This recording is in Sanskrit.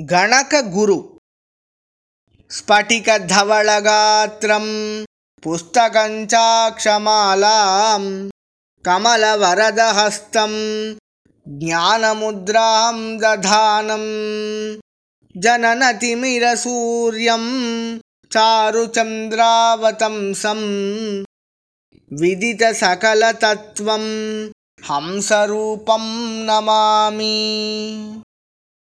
गणकगुरु। स्फटिकधवलगात्रं पुस्तकञ्चाक्षमालां कमलवरदहस्तं ज्ञानमुद्रां दधानं जननतिमिरसूर्यं चारुचन्द्रावतंसं विदितसकलतत्त्वं हंसरूपं नमामि।